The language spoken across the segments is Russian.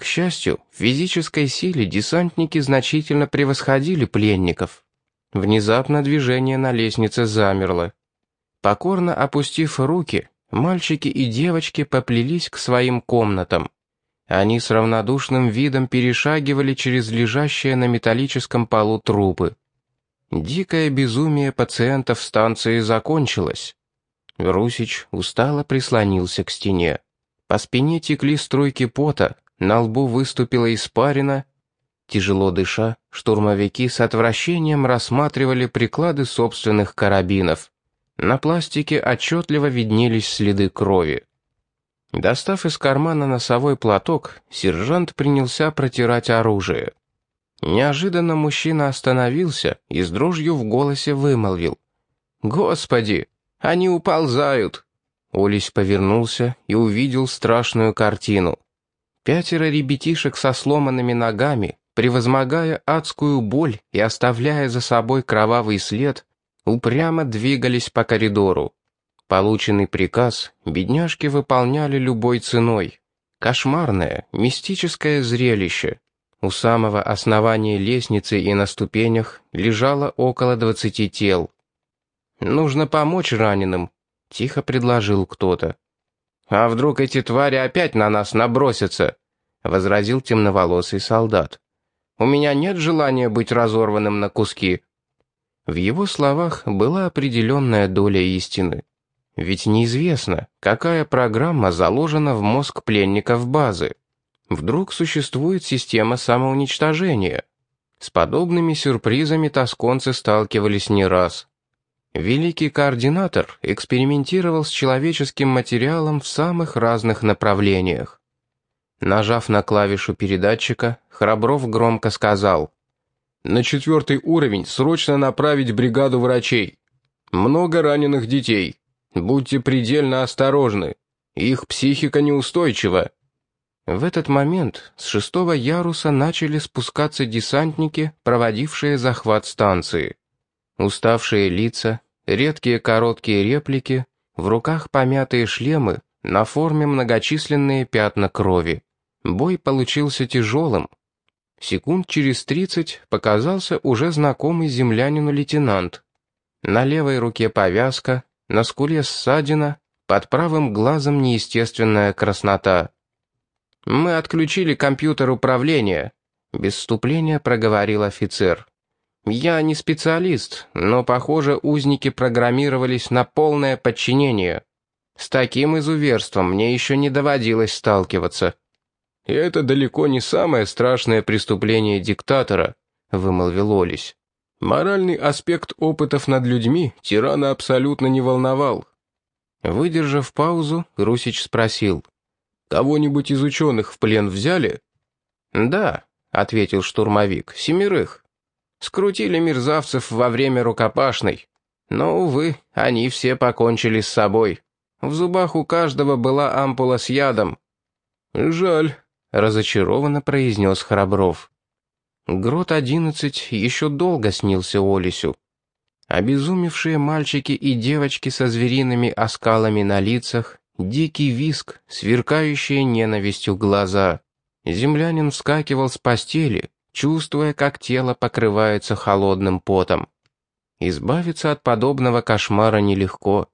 К счастью, в физической силе десантники значительно превосходили пленников. Внезапно движение на лестнице замерло. Покорно опустив руки, мальчики и девочки поплелись к своим комнатам. Они с равнодушным видом перешагивали через лежащие на металлическом полу трупы. Дикое безумие пациентов станции закончилось. Русич устало прислонился к стене. По спине текли струйки пота, на лбу выступила испарина. Тяжело дыша, штурмовики с отвращением рассматривали приклады собственных карабинов. На пластике отчетливо виднелись следы крови. Достав из кармана носовой платок, сержант принялся протирать оружие. Неожиданно мужчина остановился и с дрожью в голосе вымолвил. «Господи, они уползают!» Олесь повернулся и увидел страшную картину. Пятеро ребятишек со сломанными ногами, превозмогая адскую боль и оставляя за собой кровавый след, упрямо двигались по коридору. Полученный приказ бедняжки выполняли любой ценой. Кошмарное, мистическое зрелище. У самого основания лестницы и на ступенях лежало около двадцати тел. «Нужно помочь раненым», — тихо предложил кто-то. «А вдруг эти твари опять на нас набросятся?» — возразил темноволосый солдат. «У меня нет желания быть разорванным на куски». В его словах была определенная доля истины. Ведь неизвестно, какая программа заложена в мозг пленников базы. Вдруг существует система самоуничтожения? С подобными сюрпризами тосконцы сталкивались не раз. Великий координатор экспериментировал с человеческим материалом в самых разных направлениях. Нажав на клавишу передатчика, Храбров громко сказал «На четвертый уровень срочно направить бригаду врачей. Много раненых детей. Будьте предельно осторожны. Их психика неустойчива». В этот момент с шестого яруса начали спускаться десантники, проводившие захват станции. Уставшие лица, редкие короткие реплики, в руках помятые шлемы, на форме многочисленные пятна крови. Бой получился тяжелым. Секунд через тридцать показался уже знакомый землянину лейтенант. На левой руке повязка, на скуле ссадина, под правым глазом неестественная краснота. «Мы отключили компьютер управления», — без вступления проговорил офицер. Я не специалист, но, похоже, узники программировались на полное подчинение. С таким изуверством мне еще не доводилось сталкиваться. И это далеко не самое страшное преступление диктатора, вымолвил Олесь. Моральный аспект опытов над людьми тирана абсолютно не волновал. Выдержав паузу, Русич спросил. «Кого-нибудь из ученых в плен взяли?» «Да», — ответил штурмовик, — «семерых». Скрутили мерзавцев во время рукопашной. Но, увы, они все покончили с собой. В зубах у каждого была ампула с ядом. «Жаль», — разочарованно произнес Храбров. Грот-11 еще долго снился Олесю. Обезумевшие мальчики и девочки со звериными оскалами на лицах, дикий виск, сверкающие ненавистью глаза. Землянин вскакивал с постели, чувствуя, как тело покрывается холодным потом. Избавиться от подобного кошмара нелегко.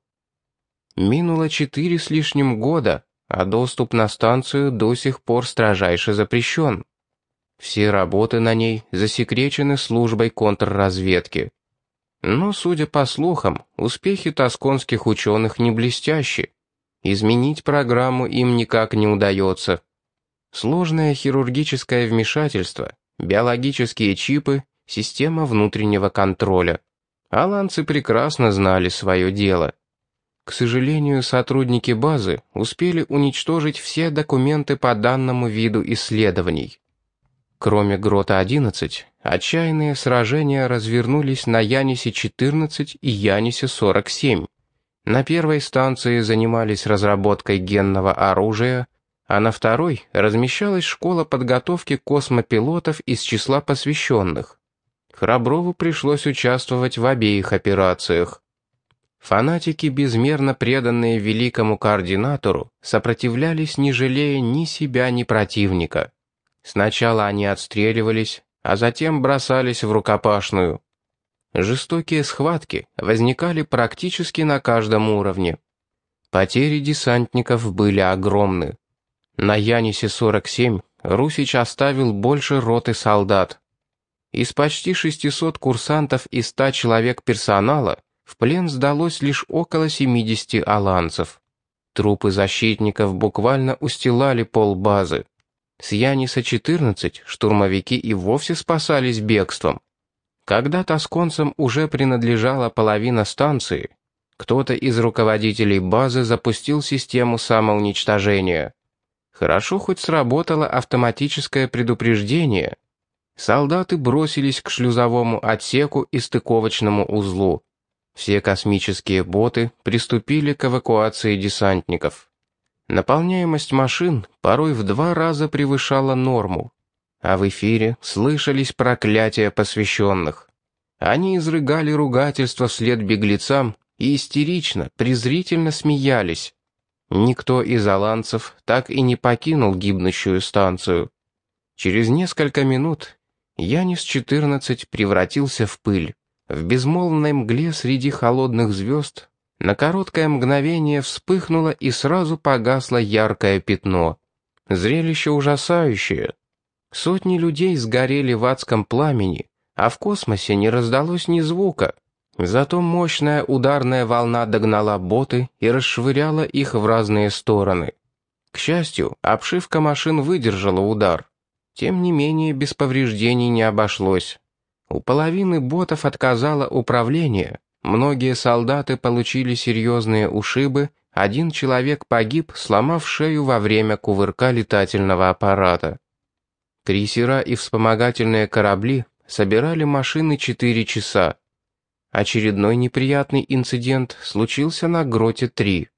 Минуло четыре с лишним года, а доступ на станцию до сих пор строжайше запрещен. Все работы на ней засекречены службой контрразведки. Но, судя по слухам, успехи тосконских ученых не блестящи. Изменить программу им никак не удается. Сложное хирургическое вмешательство биологические чипы, система внутреннего контроля. Аланцы прекрасно знали свое дело. К сожалению, сотрудники базы успели уничтожить все документы по данному виду исследований. Кроме Грота-11, отчаянные сражения развернулись на Янисе-14 и Янисе-47. На первой станции занимались разработкой генного оружия, а на второй размещалась школа подготовки космопилотов из числа посвященных. Храброву пришлось участвовать в обеих операциях. Фанатики, безмерно преданные великому координатору, сопротивлялись, не жалея ни себя, ни противника. Сначала они отстреливались, а затем бросались в рукопашную. Жестокие схватки возникали практически на каждом уровне. Потери десантников были огромны. На Янисе-47 Русич оставил больше роты солдат. Из почти 600 курсантов и 100 человек персонала в плен сдалось лишь около 70 аланцев. Трупы защитников буквально устилали пол базы. С Яниса-14 штурмовики и вовсе спасались бегством. Когда тосконцам уже принадлежала половина станции, кто-то из руководителей базы запустил систему самоуничтожения. Хорошо хоть сработало автоматическое предупреждение. Солдаты бросились к шлюзовому отсеку и стыковочному узлу. Все космические боты приступили к эвакуации десантников. Наполняемость машин порой в два раза превышала норму, а в эфире слышались проклятия посвященных. Они изрыгали ругательства вслед беглецам и истерично, презрительно смеялись. Никто из аланцев так и не покинул гибнущую станцию. Через несколько минут Янис-14 превратился в пыль. В безмолвной мгле среди холодных звезд на короткое мгновение вспыхнуло и сразу погасло яркое пятно. Зрелище ужасающее. Сотни людей сгорели в адском пламени, а в космосе не раздалось ни звука. Зато мощная ударная волна догнала боты и расшвыряла их в разные стороны. К счастью, обшивка машин выдержала удар. Тем не менее, без повреждений не обошлось. У половины ботов отказало управление, многие солдаты получили серьезные ушибы, один человек погиб, сломав шею во время кувырка летательного аппарата. Крейсера и вспомогательные корабли собирали машины 4 часа. Очередной неприятный инцидент случился на Гроте-3.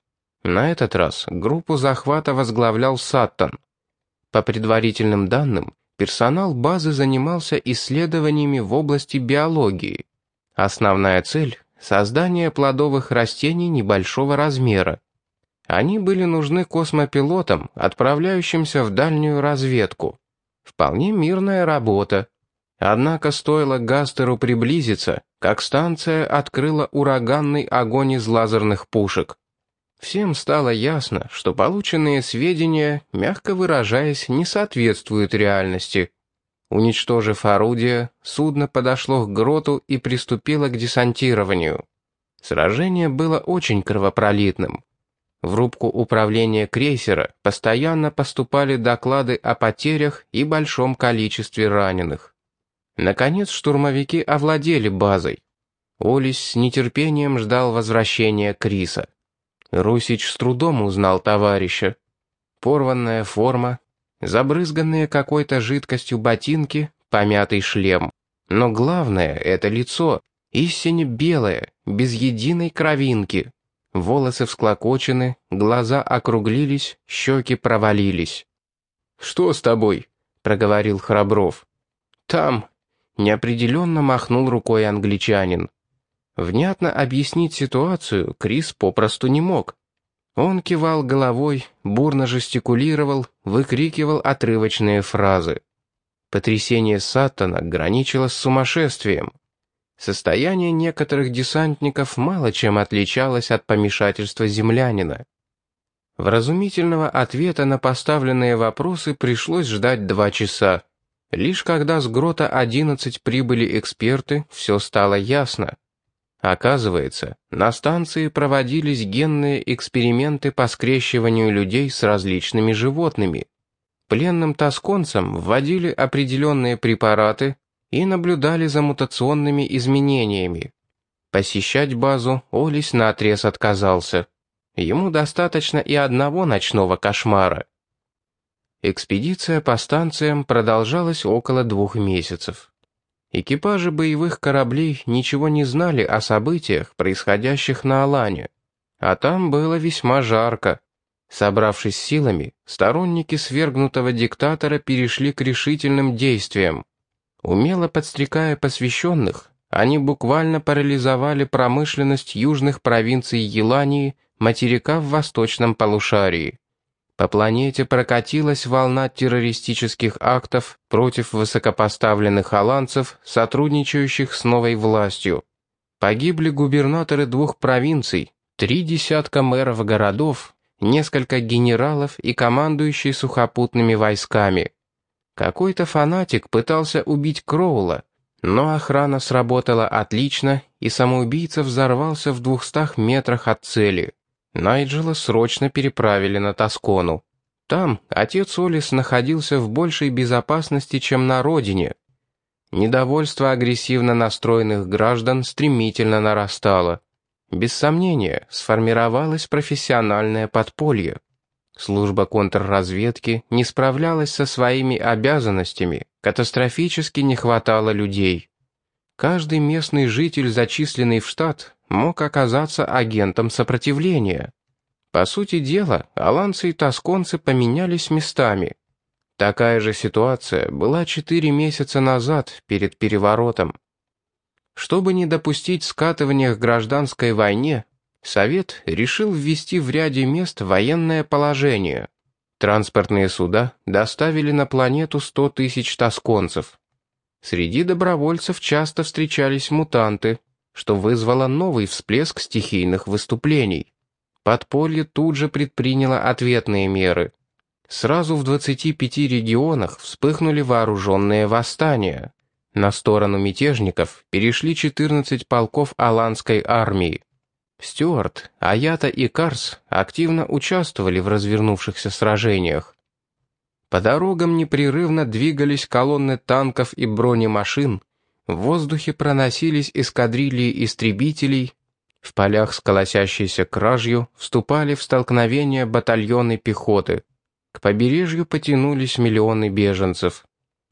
На этот раз группу захвата возглавлял Саттон. По предварительным данным, персонал базы занимался исследованиями в области биологии. Основная цель — создание плодовых растений небольшого размера. Они были нужны космопилотам, отправляющимся в дальнюю разведку. Вполне мирная работа. Однако стоило Гастеру приблизиться, как станция открыла ураганный огонь из лазерных пушек. Всем стало ясно, что полученные сведения, мягко выражаясь, не соответствуют реальности. Уничтожив орудие, судно подошло к гроту и приступило к десантированию. Сражение было очень кровопролитным. В рубку управления крейсера постоянно поступали доклады о потерях и большом количестве раненых. Наконец штурмовики овладели базой. Олис с нетерпением ждал возвращения Криса. Русич с трудом узнал товарища. Порванная форма, забрызганные какой-то жидкостью ботинки, помятый шлем. Но главное — это лицо, истинно белое, без единой кровинки. Волосы всклокочены, глаза округлились, щеки провалились. «Что с тобой?» — проговорил Храбров. «Там», — неопределенно махнул рукой англичанин. Внятно объяснить ситуацию Крис попросту не мог. Он кивал головой, бурно жестикулировал, выкрикивал отрывочные фразы. Потрясение Саттона граничило с сумасшествием. Состояние некоторых десантников мало чем отличалось от помешательства землянина. Вразумительного ответа на поставленные вопросы пришлось ждать два часа. Лишь когда с грота 11 прибыли эксперты, все стало ясно. Оказывается, на станции проводились генные эксперименты по скрещиванию людей с различными животными. Пленным тосконцам вводили определенные препараты и наблюдали за мутационными изменениями. Посещать базу Олис наотрез отказался. Ему достаточно и одного ночного кошмара. Экспедиция по станциям продолжалась около двух месяцев. Экипажи боевых кораблей ничего не знали о событиях, происходящих на Алане. А там было весьма жарко. Собравшись силами, сторонники свергнутого диктатора перешли к решительным действиям. Умело подстрекая посвященных, они буквально парализовали промышленность южных провинций Елании, материка в восточном полушарии. По планете прокатилась волна террористических актов против высокопоставленных аланцев, сотрудничающих с новой властью. Погибли губернаторы двух провинций, три десятка мэров городов, несколько генералов и командующий сухопутными войсками. Какой-то фанатик пытался убить Кроула, но охрана сработала отлично, и самоубийца взорвался в двухстах метрах от цели. Найджела срочно переправили на Тоскону. Там отец Олис находился в большей безопасности, чем на родине. Недовольство агрессивно настроенных граждан стремительно нарастало. Без сомнения, сформировалось профессиональное подполье. Служба контрразведки не справлялась со своими обязанностями, катастрофически не хватало людей. Каждый местный житель, зачисленный в штат, мог оказаться агентом сопротивления. По сути дела, аланцы и тосконцы поменялись местами. Такая же ситуация была четыре месяца назад, перед переворотом. Чтобы не допустить скатывания к гражданской войне, Совет решил ввести в ряде мест военное положение. Транспортные суда доставили на планету 100 тысяч тосконцев. Среди добровольцев часто встречались мутанты, что вызвало новый всплеск стихийных выступлений. Подполье тут же предприняло ответные меры. Сразу в 25 регионах вспыхнули вооруженные восстания. На сторону мятежников перешли 14 полков Аланской армии. Стюарт, Аята и Карс активно участвовали в развернувшихся сражениях. По дорогам непрерывно двигались колонны танков и бронемашин, в воздухе проносились эскадрильи истребителей, в полях с колосящейся кражью вступали в столкновения батальоны пехоты. К побережью потянулись миллионы беженцев.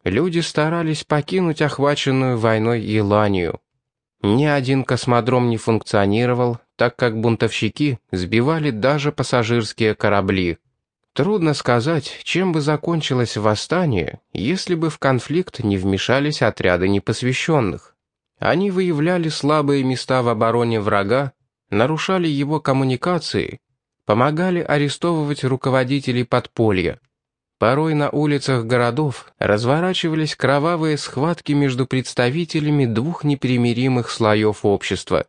Люди старались покинуть охваченную войной Еланию. Ни один космодром не функционировал, так как бунтовщики сбивали даже пассажирские корабли. Трудно сказать, чем бы закончилось восстание, если бы в конфликт не вмешались отряды непосвященных. Они выявляли слабые места в обороне врага, нарушали его коммуникации, помогали арестовывать руководителей подполья. Порой на улицах городов разворачивались кровавые схватки между представителями двух непримиримых слоев общества.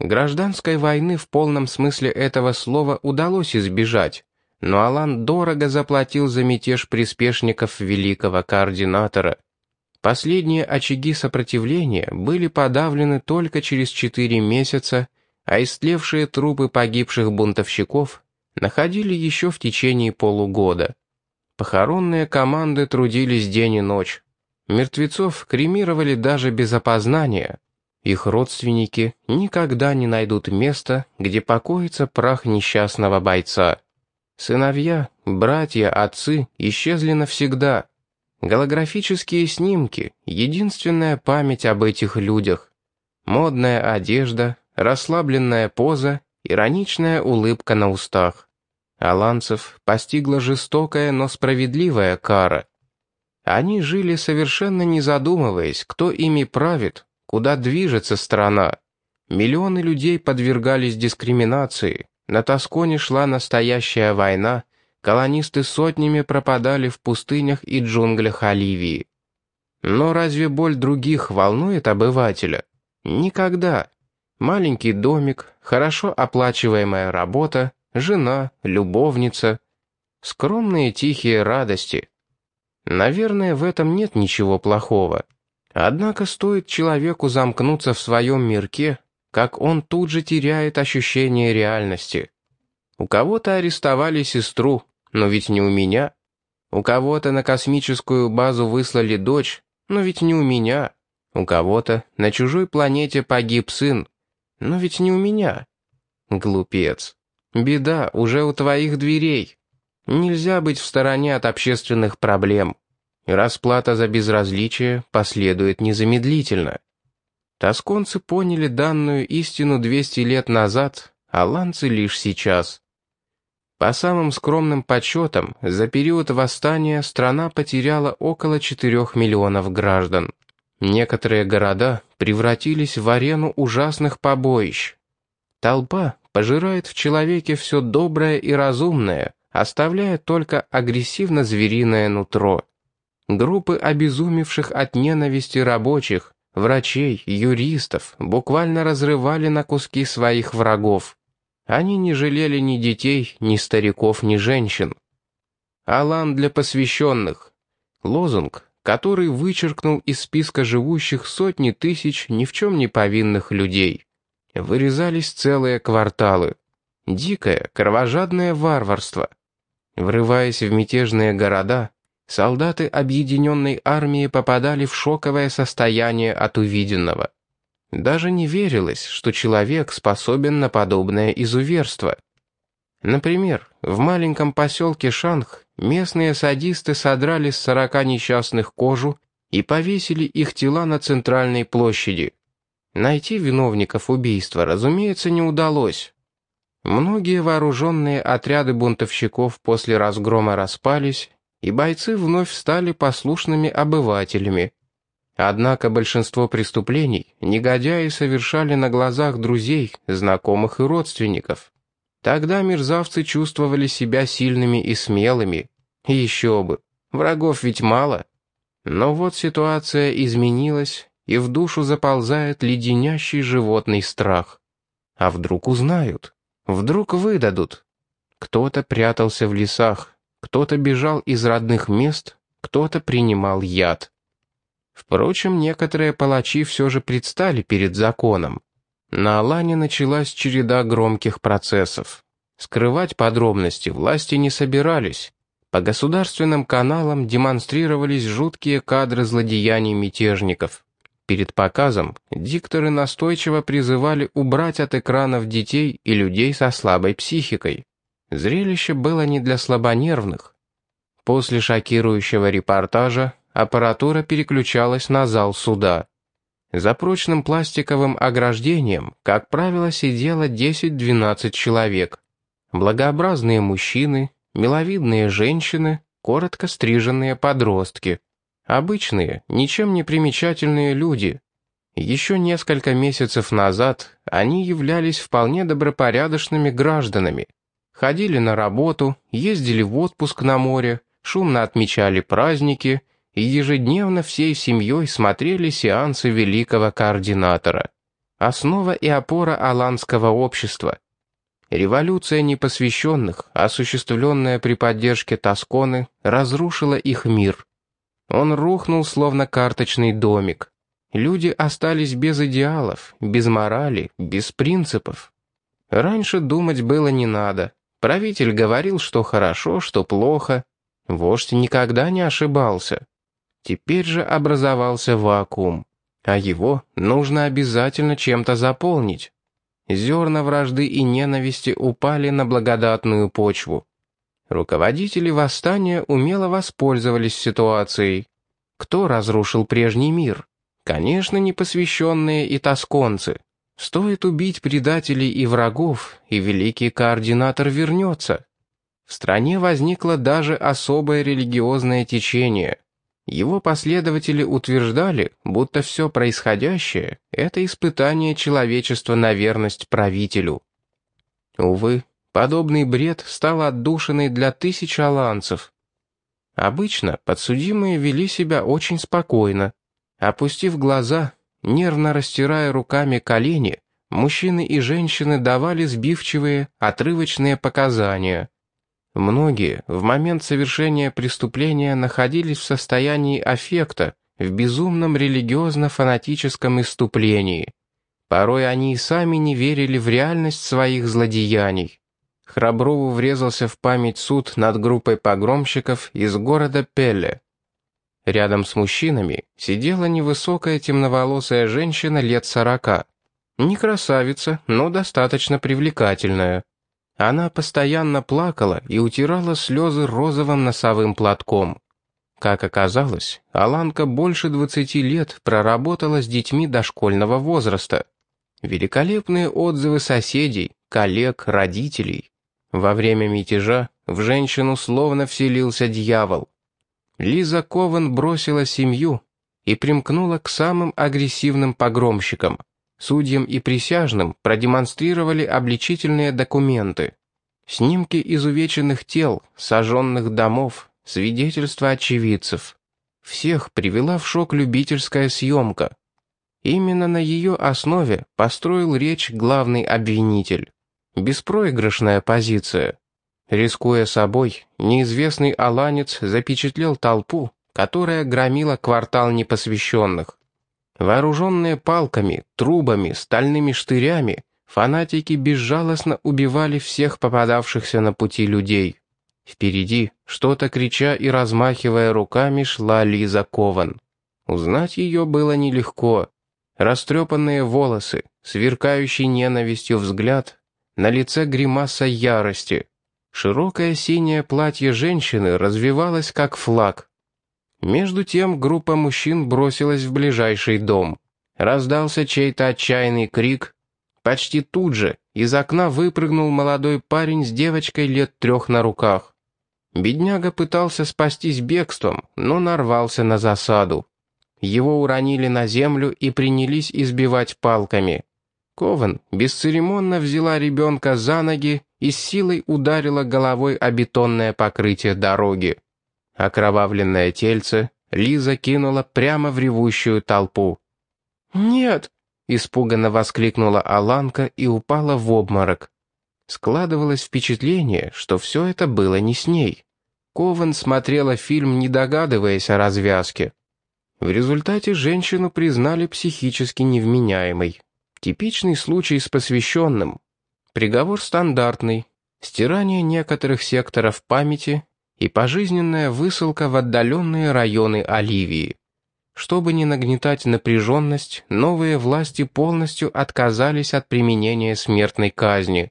Гражданской войны в полном смысле этого слова удалось избежать, но Алан дорого заплатил за мятеж приспешников великого координатора. Последние очаги сопротивления были подавлены только через четыре месяца, а истлевшие трупы погибших бунтовщиков находили еще в течение полугода. Похоронные команды трудились день и ночь. Мертвецов кремировали даже без опознания. Их родственники никогда не найдут места, где покоится прах несчастного бойца. Сыновья, братья, отцы исчезли навсегда. Голографические снимки — единственная память об этих людях. Модная одежда, расслабленная поза, ироничная улыбка на устах. Аланцев постигла жестокая, но справедливая кара. Они жили совершенно не задумываясь, кто ими правит, куда движется страна. Миллионы людей подвергались дискриминации, на Тосконе шла настоящая война, колонисты сотнями пропадали в пустынях и джунглях Оливии. Но разве боль других волнует обывателя? Никогда. Маленький домик, хорошо оплачиваемая работа, жена, любовница. Скромные тихие радости. Наверное, в этом нет ничего плохого. Однако стоит человеку замкнуться в своем мирке, как он тут же теряет ощущение реальности. У кого-то арестовали сестру, но ведь не у меня. У кого-то на космическую базу выслали дочь, но ведь не у меня. У кого-то на чужой планете погиб сын, но ведь не у меня. Глупец. Беда уже у твоих дверей. Нельзя быть в стороне от общественных проблем. Расплата за безразличие последует незамедлительно. Тосконцы поняли данную истину 200 лет назад, а ланцы лишь сейчас. По самым скромным подсчетам, за период восстания страна потеряла около 4 миллионов граждан. Некоторые города превратились в арену ужасных побоищ. Толпа, пожирает в человеке все доброе и разумное, оставляя только агрессивно-звериное нутро. Группы обезумевших от ненависти рабочих, врачей, юристов буквально разрывали на куски своих врагов. Они не жалели ни детей, ни стариков, ни женщин. «Алан для посвященных» — лозунг, который вычеркнул из списка живущих сотни тысяч ни в чем не повинных людей. Вырезались целые кварталы. Дикое, кровожадное варварство. Врываясь в мятежные города, солдаты объединенной армии попадали в шоковое состояние от увиденного. Даже не верилось, что человек способен на подобное изуверство. Например, в маленьком поселке Шанх местные садисты содрали с сорока несчастных кожу и повесили их тела на центральной площади. Найти виновников убийства, разумеется, не удалось. Многие вооруженные отряды бунтовщиков после разгрома распались, и бойцы вновь стали послушными обывателями. Однако большинство преступлений негодяи совершали на глазах друзей, знакомых и родственников. Тогда мерзавцы чувствовали себя сильными и смелыми. Еще бы, врагов ведь мало. Но вот ситуация изменилась, и в душу заползает леденящий животный страх. А вдруг узнают? Вдруг выдадут? Кто-то прятался в лесах, кто-то бежал из родных мест, кто-то принимал яд. Впрочем, некоторые палачи все же предстали перед законом. На Алане началась череда громких процессов. Скрывать подробности власти не собирались. По государственным каналам демонстрировались жуткие кадры злодеяний мятежников. Перед показом дикторы настойчиво призывали убрать от экранов детей и людей со слабой психикой. Зрелище было не для слабонервных. После шокирующего репортажа аппаратура переключалась на зал суда. За прочным пластиковым ограждением, как правило, сидело 10-12 человек. Благообразные мужчины, миловидные женщины, коротко стриженные подростки. Обычные, ничем не примечательные люди. Еще несколько месяцев назад они являлись вполне добропорядочными гражданами. Ходили на работу, ездили в отпуск на море, шумно отмечали праздники и ежедневно всей семьей смотрели сеансы великого координатора. Основа и опора аланского общества. Революция непосвященных, осуществленная при поддержке Тосконы, разрушила их мир. Он рухнул, словно карточный домик. Люди остались без идеалов, без морали, без принципов. Раньше думать было не надо. Правитель говорил, что хорошо, что плохо. Вождь никогда не ошибался. Теперь же образовался вакуум, а его нужно обязательно чем-то заполнить. Зерна вражды и ненависти упали на благодатную почву. Руководители восстания умело воспользовались ситуацией. Кто разрушил прежний мир? Конечно, непосвященные и тосконцы. Стоит убить предателей и врагов, и великий координатор вернется. В стране возникло даже особое религиозное течение. Его последователи утверждали, будто все происходящее — это испытание человечества на верность правителю. Увы, Подобный бред стал отдушиной для тысяч аланцев. Обычно подсудимые вели себя очень спокойно. Опустив глаза, нервно растирая руками колени, мужчины и женщины давали сбивчивые, отрывочные показания. Многие в момент совершения преступления находились в состоянии аффекта, в безумном религиозно-фанатическом иступлении. Порой они и сами не верили в реальность своих злодеяний. Храброву врезался в память суд над группой погромщиков из города Пелле. Рядом с мужчинами сидела невысокая темноволосая женщина лет сорока. Не красавица, но достаточно привлекательная. Она постоянно плакала и утирала слезы розовым носовым платком. Как оказалось, Аланка больше 20 лет проработала с детьми дошкольного возраста. Великолепные отзывы соседей, коллег, родителей во время мятежа в женщину словно вселился дьявол. Лиза Кован бросила семью и примкнула к самым агрессивным погромщикам. Судьям и присяжным продемонстрировали обличительные документы. Снимки изувеченных тел, сожженных домов, свидетельства очевидцев. Всех привела в шок любительская съемка. Именно на ее основе построил речь главный обвинитель. Беспроигрышная позиция. Рискуя собой, неизвестный аланец запечатлел толпу, которая громила квартал непосвященных. Вооруженные палками, трубами, стальными штырями, фанатики безжалостно убивали всех попадавшихся на пути людей. Впереди, что-то крича и размахивая руками, шла Лиза Кован. Узнать ее было нелегко. Растрепанные волосы, сверкающий ненавистью взгляд, на лице гримаса ярости. Широкое синее платье женщины развивалось как флаг. Между тем группа мужчин бросилась в ближайший дом. Раздался чей-то отчаянный крик. Почти тут же из окна выпрыгнул молодой парень с девочкой лет трех на руках. Бедняга пытался спастись бегством, но нарвался на засаду. Его уронили на землю и принялись избивать палками. Кован бесцеремонно взяла ребенка за ноги и с силой ударила головой о бетонное покрытие дороги. Окровавленное тельце Лиза кинула прямо в ревущую толпу. «Нет!» — испуганно воскликнула Аланка и упала в обморок. Складывалось впечатление, что все это было не с ней. Кован смотрела фильм, не догадываясь о развязке. В результате женщину признали психически невменяемой. Типичный случай с посвященным. Приговор стандартный. Стирание некоторых секторов памяти и пожизненная высылка в отдаленные районы Оливии. Чтобы не нагнетать напряженность, новые власти полностью отказались от применения смертной казни.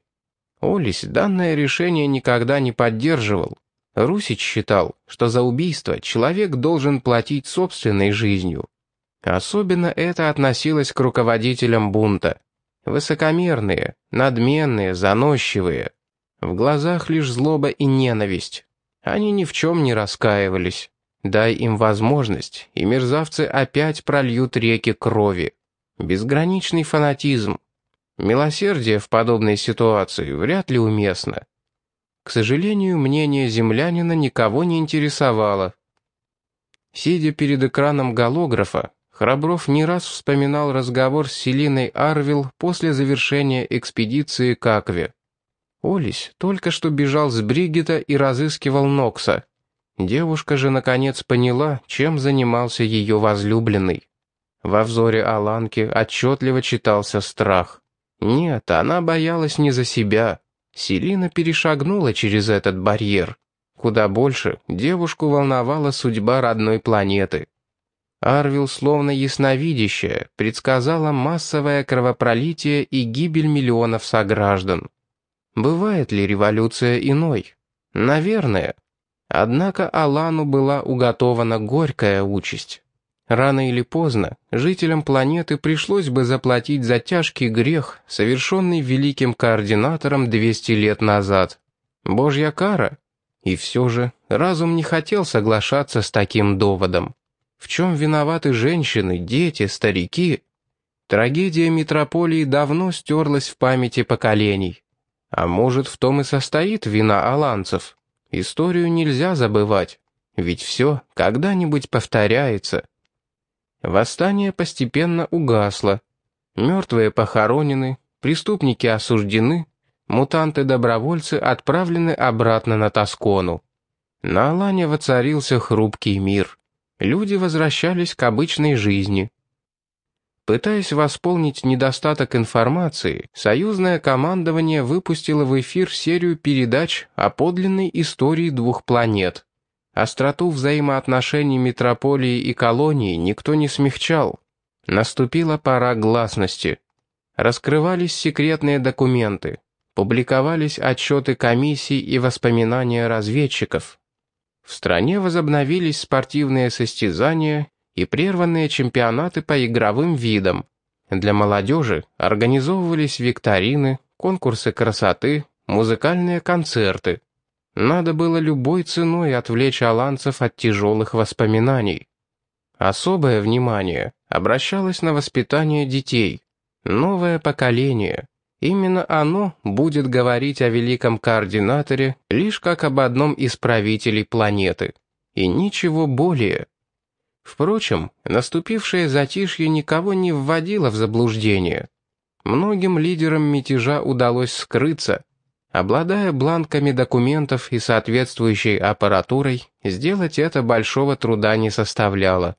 Олесь данное решение никогда не поддерживал. Русич считал, что за убийство человек должен платить собственной жизнью. Особенно это относилось к руководителям бунта. Высокомерные, надменные, заносчивые. В глазах лишь злоба и ненависть. Они ни в чем не раскаивались. Дай им возможность, и мерзавцы опять прольют реки крови. Безграничный фанатизм. Милосердие в подобной ситуации вряд ли уместно. К сожалению, мнение землянина никого не интересовало. Сидя перед экраном голографа, Храбров не раз вспоминал разговор с Селиной Арвил после завершения экспедиции к Акве. Олесь только что бежал с Бригита и разыскивал Нокса. Девушка же наконец поняла, чем занимался ее возлюбленный. Во взоре Аланки отчетливо читался страх. Нет, она боялась не за себя. Селина перешагнула через этот барьер. Куда больше девушку волновала судьба родной планеты. Арвил, словно ясновидящая, предсказала массовое кровопролитие и гибель миллионов сограждан. Бывает ли революция иной? Наверное. Однако Алану была уготована горькая участь. Рано или поздно жителям планеты пришлось бы заплатить за тяжкий грех, совершенный великим координатором 200 лет назад. Божья кара? И все же разум не хотел соглашаться с таким доводом. В чем виноваты женщины, дети, старики? Трагедия метрополии давно стерлась в памяти поколений. А может, в том и состоит вина аланцев. Историю нельзя забывать, ведь все когда-нибудь повторяется. Восстание постепенно угасло. Мертвые похоронены, преступники осуждены, мутанты-добровольцы отправлены обратно на Тоскону. На Алане воцарился хрупкий мир. Люди возвращались к обычной жизни. Пытаясь восполнить недостаток информации, союзное командование выпустило в эфир серию передач о подлинной истории двух планет. Остроту взаимоотношений метрополии и колонии никто не смягчал. Наступила пора гласности. Раскрывались секретные документы, публиковались отчеты комиссий и воспоминания разведчиков. В стране возобновились спортивные состязания и прерванные чемпионаты по игровым видам. Для молодежи организовывались викторины, конкурсы красоты, музыкальные концерты. Надо было любой ценой отвлечь аланцев от тяжелых воспоминаний. Особое внимание обращалось на воспитание детей. Новое поколение. Именно оно будет говорить о великом координаторе лишь как об одном из правителей планеты. И ничего более. Впрочем, наступившее затишье никого не вводило в заблуждение. Многим лидерам мятежа удалось скрыться. Обладая бланками документов и соответствующей аппаратурой, сделать это большого труда не составляло.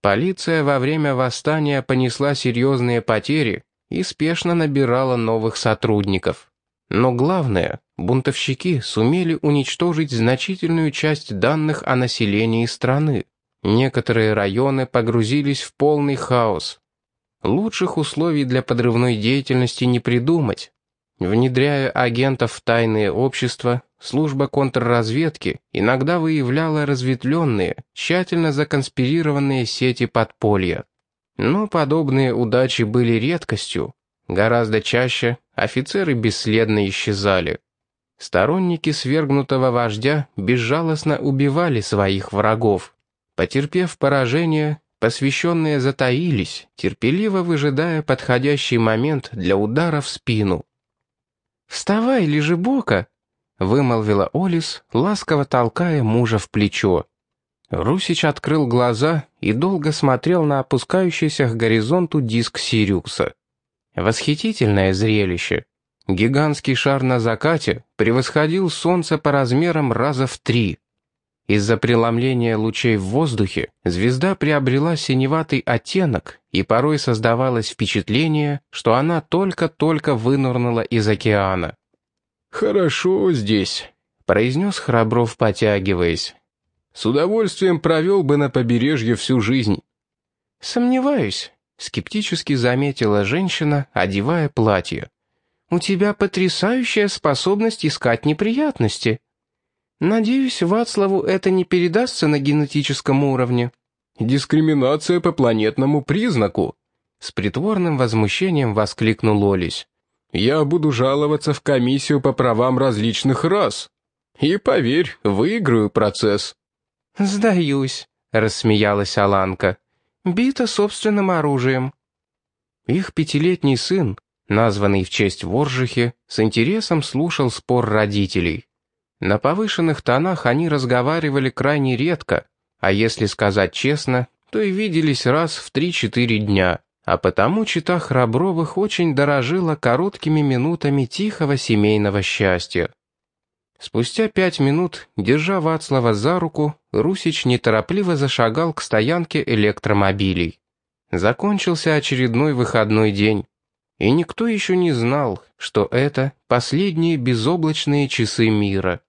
Полиция во время восстания понесла серьезные потери и спешно набирала новых сотрудников. Но главное, бунтовщики сумели уничтожить значительную часть данных о населении страны. Некоторые районы погрузились в полный хаос. Лучших условий для подрывной деятельности не придумать. Внедряя агентов в тайные общества, служба контрразведки иногда выявляла разветвленные, тщательно законспирированные сети подполья. Но подобные удачи были редкостью. Гораздо чаще офицеры бесследно исчезали. Сторонники свергнутого вождя безжалостно убивали своих врагов. Потерпев поражение, посвященные затаились, терпеливо выжидая подходящий момент для удара в спину. «Вставай, лежебока!» — вымолвила Олис, ласково толкая мужа в плечо. Русич открыл глаза и долго смотрел на опускающийся к горизонту диск Сириуса. Восхитительное зрелище. Гигантский шар на закате превосходил Солнце по размерам раза в три. Из-за преломления лучей в воздухе звезда приобрела синеватый оттенок, и порой создавалось впечатление, что она только-только вынырнула из океана. «Хорошо здесь», — произнес Храбров, потягиваясь. С удовольствием провел бы на побережье всю жизнь». «Сомневаюсь», — скептически заметила женщина, одевая платье. «У тебя потрясающая способность искать неприятности. Надеюсь, Вацлаву это не передастся на генетическом уровне». «Дискриминация по планетному признаку», — с притворным возмущением воскликнул Олесь. «Я буду жаловаться в комиссию по правам различных рас. И, поверь, выиграю процесс». «Сдаюсь», — рассмеялась Аланка. «Бита собственным оружием». Их пятилетний сын, названный в честь Воржихи, с интересом слушал спор родителей. На повышенных тонах они разговаривали крайне редко, а если сказать честно, то и виделись раз в три-четыре дня, а потому чита Храбровых очень дорожила короткими минутами тихого семейного счастья. Спустя пять минут, держа Вацлава за руку, Русич неторопливо зашагал к стоянке электромобилей. Закончился очередной выходной день. И никто еще не знал, что это последние безоблачные часы мира.